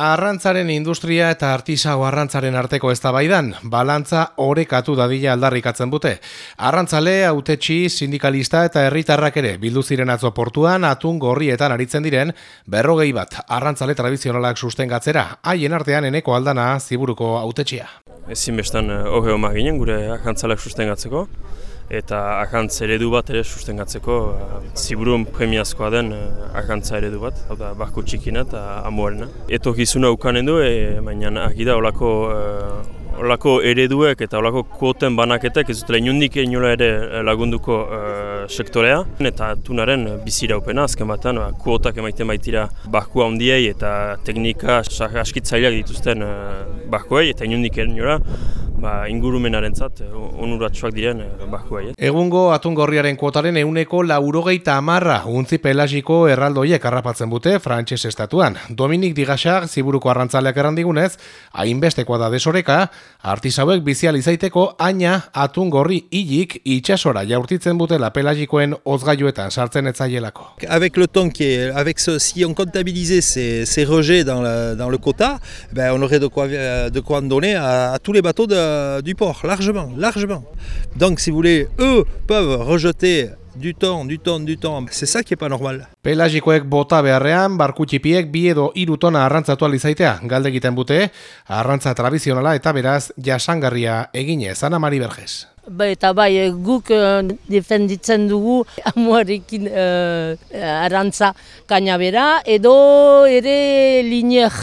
Arrantzaren industria eta artisau arrantzaren arteko eztabaidan balantza orekatu dadila aldarrikatzen dute. Arrantzale, autetxi, sindikalista eta herritarrak ere bildu ziren atzo portuan atun gorrietan aritzen diren berrogei bat arrantzale tradizionalak sustengatzera. Haien artean eneko aldana ziburuko autetxia. Ezin bestan hoge eh, ginen gure arrantzalek sustengatzeko eta akantz eredu bat ere sustengatzeko uh, ziburun premiazkoa den uh, akantza eredu bat, hau da, barko txikina eta amuarena. Eto gizuna ukanen du, e, baina agida olako, uh, olako ereduek eta olako kuoten banaketek ez dutela inundik inola ere lagunduko uh, sektorea. Eta tunaren bizira upena, azken batean, ba, kuotak emaiten baitira barkua handiei eta teknika askitzaileak dituzten uh, barkoei eta inundik inola ba, ingurumenaren zat, eh, onuratxoak diren eh, bakoa. Eh? Egungo atungorriaren kuotaren euneko laurogeita amarra untzi pelasiko erraldoiek harrapatzen bute frantses estatuan. Dominik Digasak ziburuko arrantzaleak errandigunez, hainbestekoa da desoreka, artizauek bizial izaiteko aina atungorri hilik itxasora jaurtitzen butela pelasikoen ozgailuetan sartzen etzaielako. Avec le temps qui est, avec ce, si on comptabilisait ces, ces rejets dans, la, dans le quota, ben on aurait de quoi, de quoi en donner à, à tous les bateaux de, Euh, du port, largement, largement. Donc si vous voulez, eux peuvent rejeter du temps, du temps, du temps. C'est ça qui est pas normal. Pelagikoek bota beharrean, barku txipiek bi edo iru tona arrantzatu alizaitea, galde egiten bute, arrantza tradizionala eta beraz jasangarria egine, Ana Mari Berges. Ba, eta bai, guk uh, defenditzen dugu amuarekin uh, arrantza kainabera, edo ere linier.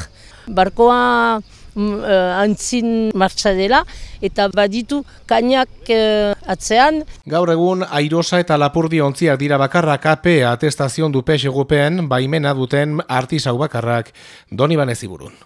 Barkoa uh, antzin martxa dela, eta baditu kainak uh, atzean. Gaur egun, airosa eta lapurdi ontziak dira bakarrak AP atestazion dupe segupean, baimena duten artisau bakarrak, doni banezi burun.